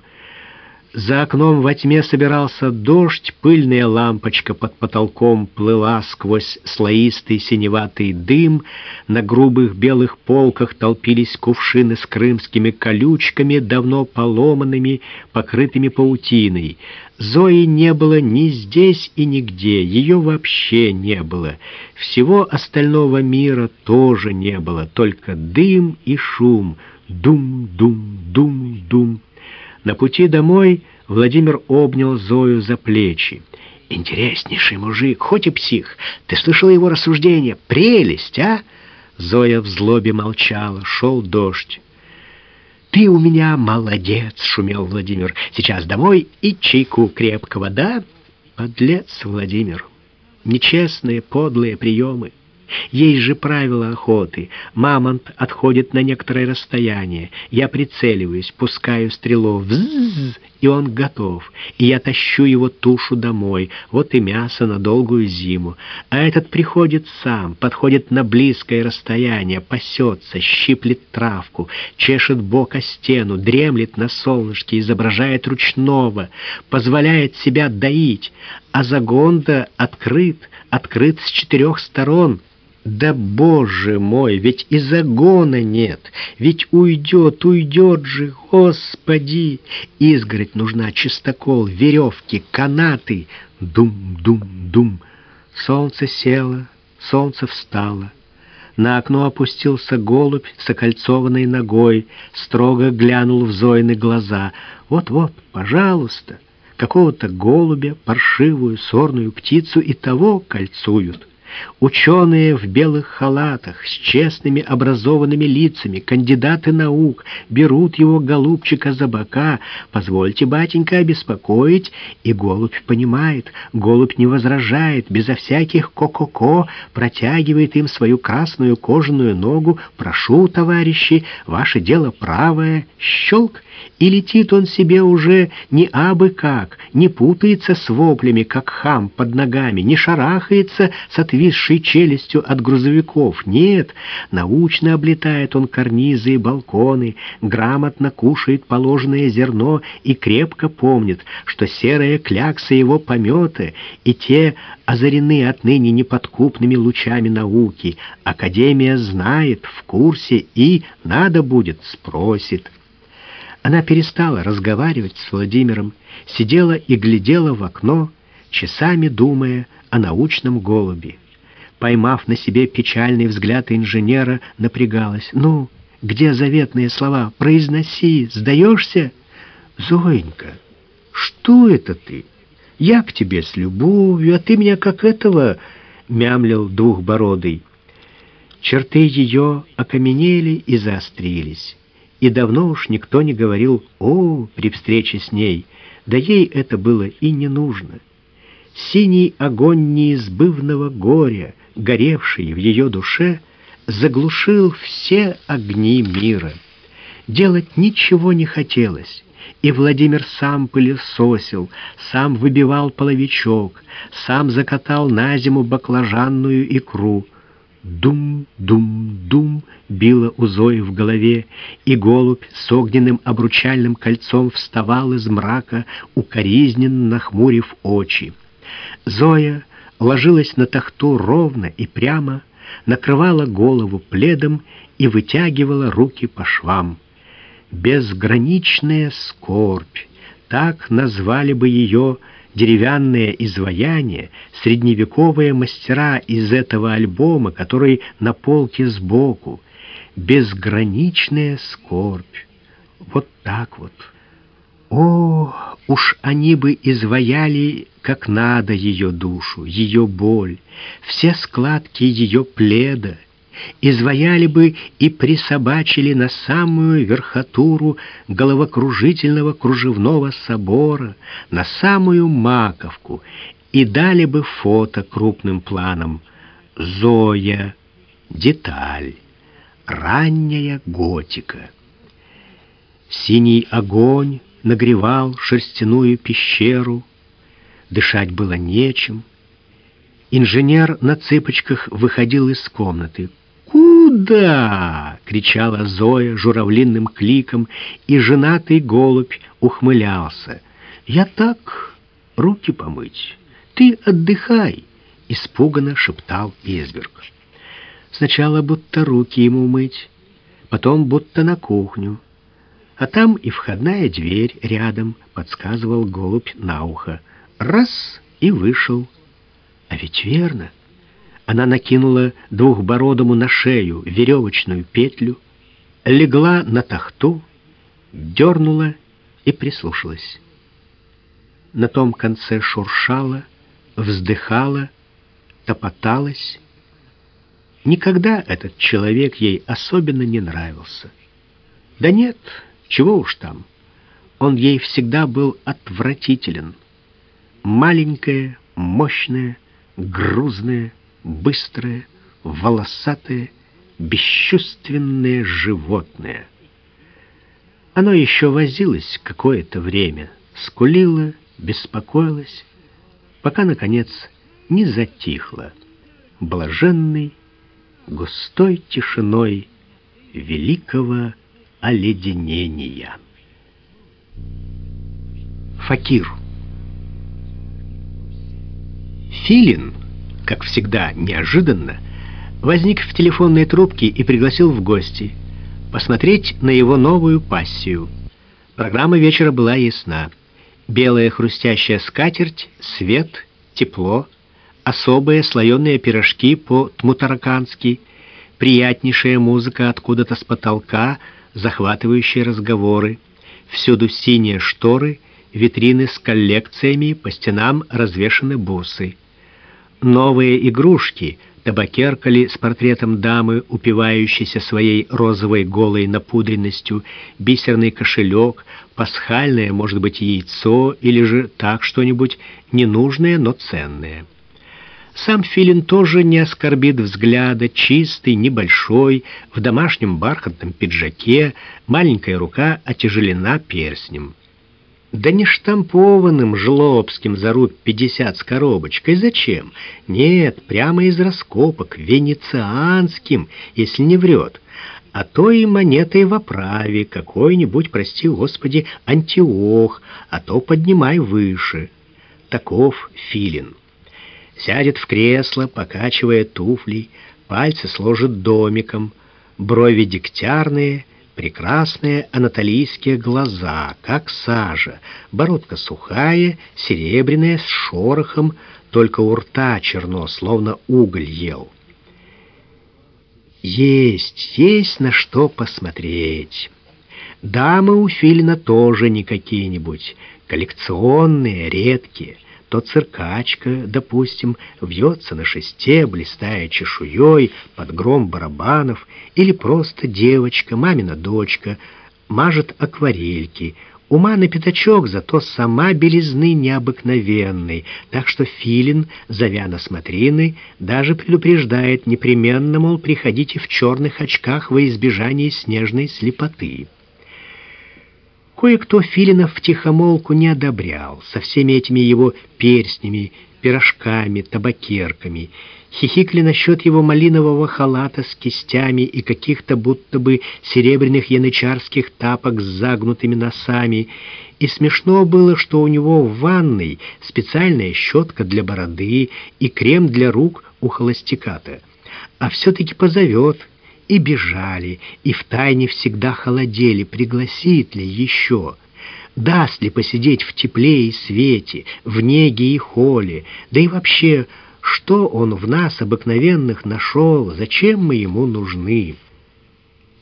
За окном во тьме собирался дождь, пыльная лампочка под потолком плыла сквозь слоистый синеватый дым, на грубых белых полках толпились кувшины с крымскими колючками, давно поломанными, покрытыми паутиной. Зои не было ни здесь и нигде, ее вообще не было. Всего остального мира тоже не было, только дым и шум, дум-дум-дум-дум. На пути домой Владимир обнял Зою за плечи. «Интереснейший мужик, хоть и псих. Ты слышала его рассуждения? Прелесть, а?» Зоя в злобе молчала. Шел дождь. «Ты у меня молодец!» — шумел Владимир. «Сейчас домой и чайку крепкого, да?» «Подлец, Владимир! Нечестные, подлые приемы!» Есть же правила охоты. Мамонт отходит на некоторое расстояние. Я прицеливаюсь, пускаю стрелу. Вззз, и он готов. И я тащу его тушу домой. Вот и мясо на долгую зиму. А этот приходит сам, подходит на близкое расстояние, пасется, щиплет травку, чешет бок о стену, дремлет на солнышке, изображает ручного, позволяет себя доить. А загон-то открыт, открыт с четырех сторон — да, боже мой, ведь и загона нет, ведь уйдет, уйдет же, Господи! Изгородь нужна, чистокол, веревки, канаты. Дум-дум-дум. Солнце село, солнце встало. На окно опустился голубь с окольцованной ногой, строго глянул в Зоины глаза. Вот-вот, пожалуйста, какого-то голубя, паршивую сорную птицу и того кольцуют. Ученые в белых халатах, с честными образованными лицами, кандидаты наук, берут его, голубчика, за бока. «Позвольте, батенька, обеспокоить». И голубь понимает, голубь не возражает, безо всяких ко-ко-ко, протягивает им свою красную кожаную ногу. «Прошу, товарищи, ваше дело правое». Щелк, и летит он себе уже не абы как, не путается с воплями, как хам под ногами, не шарахается с ответом, отвисшей челюстью от грузовиков. Нет, научно облетает он карнизы и балконы, грамотно кушает положенное зерно и крепко помнит, что серая клякса его помета и те озарены отныне неподкупными лучами науки. Академия знает, в курсе и, надо будет, спросит. Она перестала разговаривать с Владимиром, сидела и глядела в окно, часами думая о научном голубе. Поймав на себе печальный взгляд инженера, напрягалась. «Ну, где заветные слова? Произноси! Сдаешься?» «Зоенька, что это ты? Я к тебе с любовью, а ты меня как этого...» — мямлил двухбородый. Черты ее окаменели и заострились. И давно уж никто не говорил «О!» при встрече с ней, да ей это было и не нужно синий огонь неизбывного горя, горевший в ее душе, заглушил все огни мира. Делать ничего не хотелось, и Владимир сам пылесосил, сам выбивал половичок, сам закатал на зиму баклажанную икру. Дум-дум-дум било у Зои в голове, и голубь с огненным обручальным кольцом вставал из мрака, укоризненно нахмурив очи. Зоя ложилась на тахту ровно и прямо, накрывала голову пледом и вытягивала руки по швам. Безграничная скорбь, так назвали бы ее деревянное изваяние, средневековые мастера из этого альбома, который на полке сбоку. Безграничная скорбь. Вот так вот. О, уж они бы изваяли как надо ее душу, ее боль, все складки ее пледа, изваяли бы и присобачили на самую верхотуру головокружительного кружевного собора, на самую маковку, и дали бы фото крупным планом. Зоя, деталь, ранняя готика. Синий огонь нагревал шерстяную пещеру, дышать было нечем. Инженер на цыпочках выходил из комнаты. «Куда?» — кричала Зоя журавлиным кликом, и женатый голубь ухмылялся. «Я так, руки помыть. Ты отдыхай!» — испуганно шептал Изберг. Сначала будто руки ему мыть, потом будто на кухню, а там и входная дверь рядом, подсказывал голубь на ухо. Раз — и вышел. А ведь верно. Она накинула двухбородому на шею веревочную петлю, легла на тахту, дернула и прислушалась. На том конце шуршала, вздыхала, топоталась. Никогда этот человек ей особенно не нравился. Да нет, чего уж там. Он ей всегда был отвратителен — маленькое, мощное, грузное, быстрое, волосатое, бесчувственное животное. Оно еще возилось какое-то время, скулило, беспокоилось, пока, наконец, не затихло, блаженной, густой тишиной великого оледенения. Факир Филин, как всегда неожиданно, возник в телефонной трубке и пригласил в гости посмотреть на его новую пассию. Программа вечера была ясна. Белая хрустящая скатерть, свет, тепло, особые слоеные пирожки по-тмутаракански, приятнейшая музыка откуда-то с потолка, захватывающие разговоры, всюду синие шторы, витрины с коллекциями, по стенам развешаны бусы. Новые игрушки, табакеркали с портретом дамы, упивающейся своей розовой голой напудренностью, бисерный кошелек, пасхальное, может быть, яйцо или же так что-нибудь ненужное, но ценное. Сам Филин тоже не оскорбит взгляда, чистый, небольшой, в домашнем бархатном пиджаке, маленькая рука отяжелена перстнем. Да не штампованным жлобским за рубь пятьдесят с коробочкой. Зачем? Нет, прямо из раскопок, венецианским, если не врет. А то и монетой в оправе, какой-нибудь, прости господи, антиох, а то поднимай выше. Таков филин. Сядет в кресло, покачивая туфлей, пальцы сложит домиком, брови дегтярные — Прекрасные анатолийские глаза, как сажа, бородка сухая, серебряная, с шорохом, только у рта черно, словно уголь ел. Есть, есть на что посмотреть. Дамы у Филина тоже не какие-нибудь, коллекционные, редкие — то циркачка, допустим, вьется на шесте, блистая чешуей под гром барабанов, или просто девочка, мамина дочка, мажет акварельки, Ума на пятачок, зато сама белизны необыкновенной, так что Филин, зовя на смотрины, даже предупреждает непременно, мол, приходите в черных очках во избежание снежной слепоты. Кое-кто Филинов втихомолку не одобрял, со всеми этими его перстнями, пирожками, табакерками. Хихикли насчет его малинового халата с кистями и каких-то будто бы серебряных янычарских тапок с загнутыми носами. И смешно было, что у него в ванной специальная щетка для бороды и крем для рук у холостяка-то. А все-таки позовет — и бежали, и втайне всегда холодели, пригласит ли еще, даст ли посидеть в тепле и свете, в неге и холе, да и вообще, что он в нас обыкновенных нашел, зачем мы ему нужны.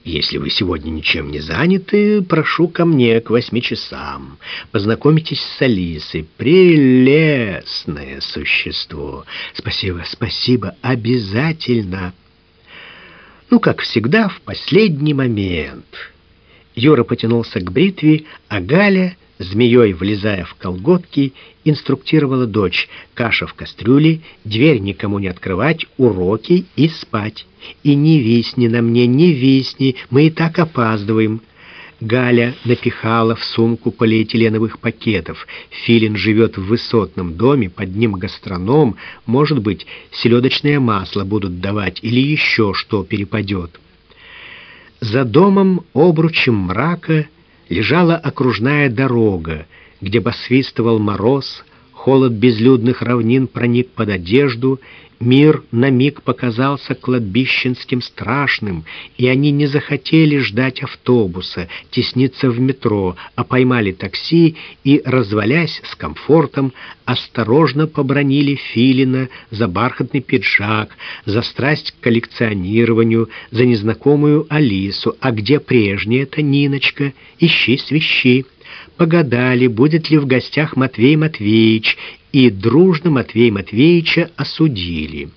Если вы сегодня ничем не заняты, прошу ко мне к восьми часам. Познакомитесь с Алисой. Прелестное существо. Спасибо, спасибо, обязательно. Ну, как всегда, в последний момент. Юра потянулся к бритве, а Галя, змеей влезая в колготки, инструктировала дочь. Каша в кастрюле, дверь никому не открывать, уроки и спать. И не висни на мне, не висни, мы и так опаздываем. Галя напихала в сумку полиэтиленовых пакетов. Филин живет в высотном доме, под ним гастроном. Может быть, селедочное масло будут давать или еще что перепадет. За домом обручем мрака лежала окружная дорога, где посвистывал мороз, холод безлюдных равнин проник под одежду, Мир на миг показался кладбищенским страшным, и они не захотели ждать автобуса, тесниться в метро, а поймали такси и, развалясь с комфортом, осторожно побронили Филина за бархатный пиджак, за страсть к коллекционированию, за незнакомую Алису. А где прежняя-то Ниночка? Ищи свищи погадали, будет ли в гостях Матвей Матвеевич, и дружно Матвей Матвеевича осудили.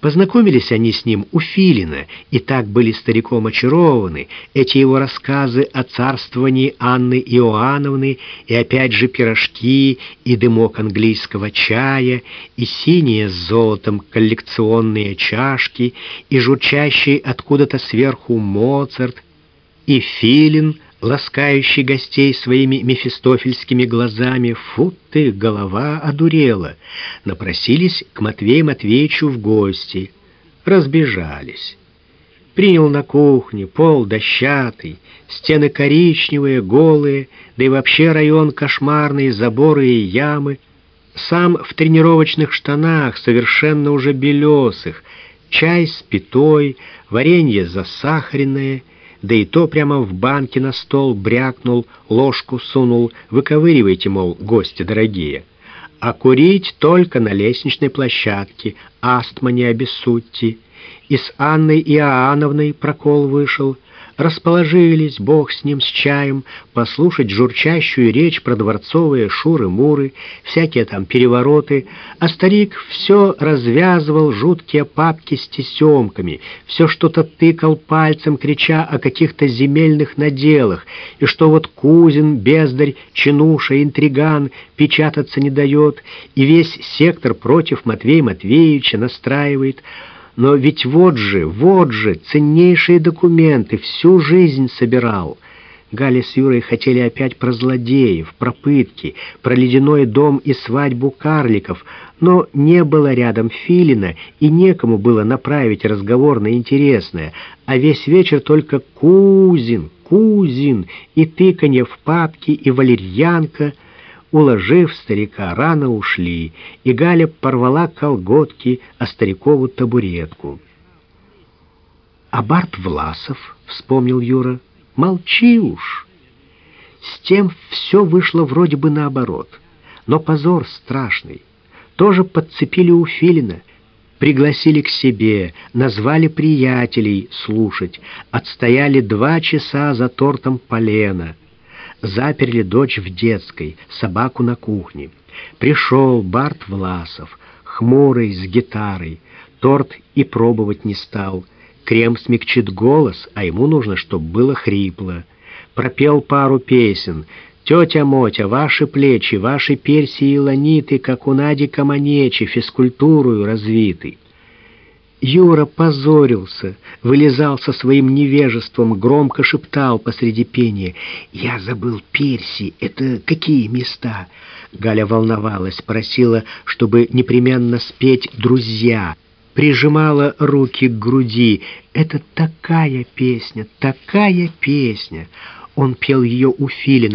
Познакомились они с ним у Филина, и так были стариком очарованы, эти его рассказы о царствовании Анны Иоанновны, и опять же пирожки, и дымок английского чая, и синие с золотом коллекционные чашки, и журчащий откуда-то сверху Моцарт, и Филин — ласкающий гостей своими мефистофельскими глазами. Фу ты, голова одурела. Напросились к Матвею Матвеевичу в гости. Разбежались. Принял на кухне, пол дощатый, стены коричневые, голые, да и вообще район кошмарный, заборы и ямы. Сам в тренировочных штанах, совершенно уже белесых, чай с пятой, варенье засахаренное — да и то прямо в банке на стол брякнул, ложку сунул, выковыривайте, мол, гости дорогие. А курить только на лестничной площадке, астма не обессудьте. И с Анной Иоанновной прокол вышел — расположились, бог с ним, с чаем, послушать журчащую речь про дворцовые шуры-муры, всякие там перевороты, а старик все развязывал жуткие папки с тесемками, все что-то тыкал пальцем, крича о каких-то земельных наделах, и что вот Кузин, бездарь, чинуша, интриган печататься не дает, и весь сектор против Матвея Матвеевича настраивает — но ведь вот же, вот же, ценнейшие документы, всю жизнь собирал. Галя с Юрой хотели опять про злодеев, про пытки, про ледяной дом и свадьбу карликов, но не было рядом Филина, и некому было направить разговор на интересное, а весь вечер только Кузин, Кузин и тыканье в папки и валерьянка. Уложив старика, рано ушли, и Галя порвала колготки, а старикову табуретку. «А Барт Власов», — вспомнил Юра, — Молчи уж. С тем все вышло вроде бы наоборот. Но позор страшный. Тоже подцепили у Филина, пригласили к себе, назвали приятелей слушать, отстояли два часа за тортом полена, заперли дочь в детской, собаку на кухне. Пришел Барт Власов, хмурый, с гитарой, торт и пробовать не стал — Крем смягчит голос, а ему нужно, чтобы было хрипло. Пропел пару песен. «Тетя Мотя, ваши плечи, ваши персии и ланиты, как у Нади Каманечи, физкультурою развиты». Юра позорился, вылезал со своим невежеством, громко шептал посреди пения. «Я забыл Перси. Это какие места?» Галя волновалась, просила, чтобы непременно спеть «Друзья» прижимала руки к груди. Это такая песня, такая песня. Он пел ее у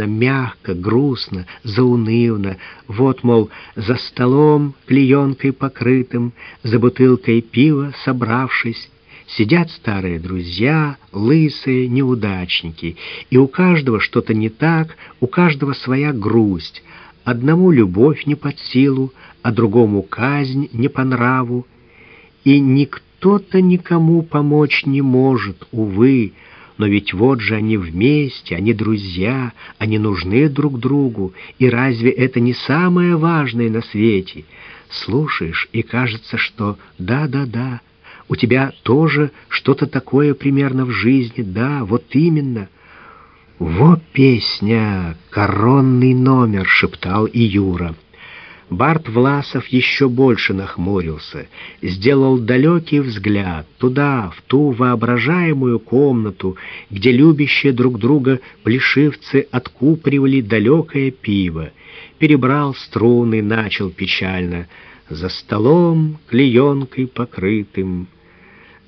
мягко, грустно, заунывно. Вот, мол, за столом клеенкой покрытым, за бутылкой пива собравшись, Сидят старые друзья, лысые неудачники, и у каждого что-то не так, у каждого своя грусть. Одному любовь не под силу, а другому казнь не по нраву, и никто-то никому помочь не может, увы, но ведь вот же они вместе, они друзья, они нужны друг другу, и разве это не самое важное на свете? Слушаешь, и кажется, что да-да-да, у тебя тоже что-то такое примерно в жизни, да, вот именно. «Во песня, коронный номер!» — шептал и Юра. Барт Власов еще больше нахмурился, сделал далекий взгляд туда, в ту воображаемую комнату, где любящие друг друга плешивцы откупривали далекое пиво, перебрал струны, начал печально «За столом клеенкой покрытым».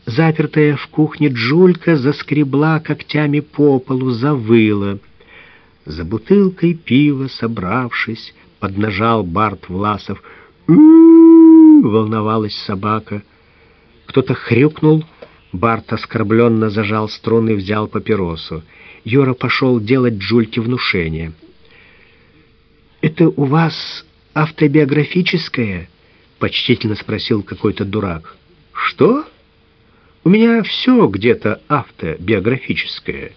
Запертая в кухне Джулька заскребла когтями по полу, завыла. За бутылкой пива, собравшись, поднажал Барт Власов. у, волновалась собака. Кто-то хрюкнул, Барт оскорбленно зажал струны и взял папиросу. Юра пошел делать Джульке внушение. «Это у вас автобиографическое?» — почтительно спросил какой-то дурак. «Что? У меня все где-то автобиографическое».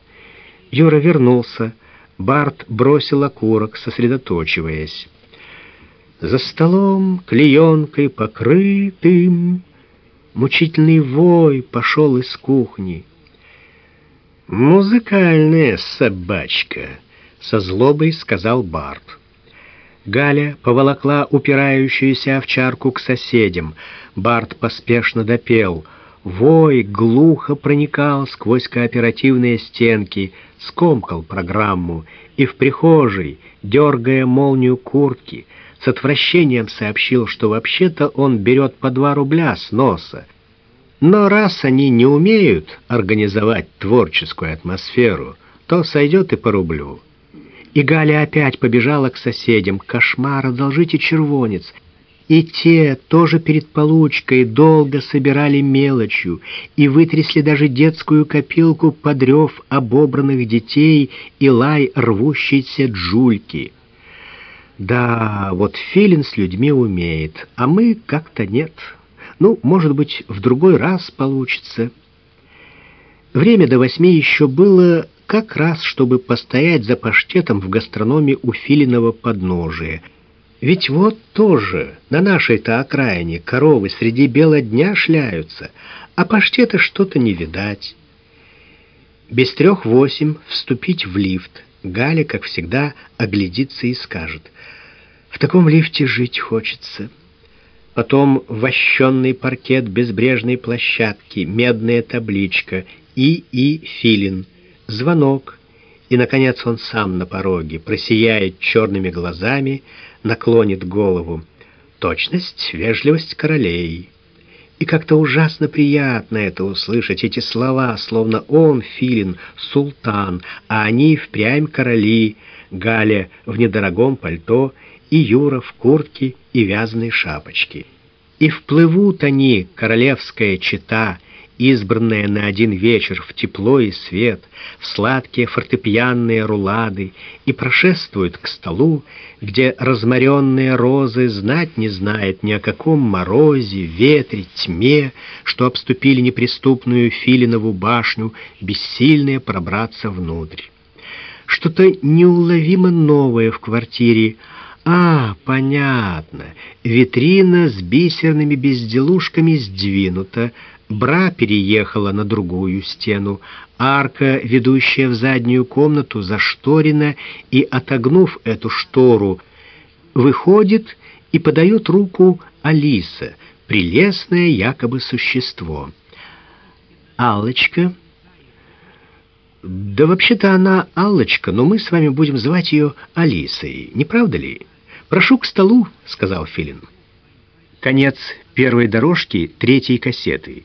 Юра вернулся. Барт бросил окурок, сосредоточиваясь. За столом клеенкой покрытым Мучительный вой пошел из кухни. «Музыкальная собачка», — со злобой сказал Барт. Галя поволокла упирающуюся овчарку к соседям. Барт поспешно допел. Вой глухо проникал сквозь кооперативные стенки, скомкал программу, и в прихожей, дергая молнию куртки, с отвращением сообщил, что вообще-то он берет по два рубля с носа. Но раз они не умеют организовать творческую атмосферу, то сойдет и по рублю. И Галя опять побежала к соседям. «Кошмар, одолжите червонец!» И те тоже перед получкой долго собирали мелочью и вытрясли даже детскую копилку подрев обобранных детей и лай рвущейся джульки. Да, вот Филин с людьми умеет, а мы как-то нет. Ну, может быть, в другой раз получится. Время до восьми еще было как раз, чтобы постоять за паштетом в гастрономе у Филиного подножия. Ведь вот тоже на нашей-то окраине коровы среди бела дня шляются, а паштета что-то не видать. Без трех восемь вступить в лифт. Галя, как всегда, оглядится и скажет — в таком лифте жить хочется. Потом вощенный паркет безбрежной площадки, медная табличка И. И. Филин. Звонок. И, наконец, он сам на пороге, просияет черными глазами, наклонит голову. Точность, вежливость королей. И как-то ужасно приятно это услышать, эти слова, словно он, Филин, султан, а они впрямь короли, Галя в недорогом пальто и Юра в куртке и вязаной шапочке. И вплывут они, королевская чета, избранная на один вечер в тепло и свет, в сладкие фортепианные рулады, и прошествуют к столу, где разморенные розы знать не знают ни о каком морозе, ветре, тьме, что обступили неприступную Филинову башню, бессильные пробраться внутрь. Что-то неуловимо новое в квартире, а, понятно. Витрина с бисерными безделушками сдвинута, бра переехала на другую стену, арка, ведущая в заднюю комнату, зашторена, и, отогнув эту штору, выходит и подает руку Алиса, прелестное якобы существо. Аллочка... Да вообще-то она Аллочка, но мы с вами будем звать ее Алисой, не правда ли? «Прошу к столу», — сказал Филин. Конец первой дорожки третьей кассеты.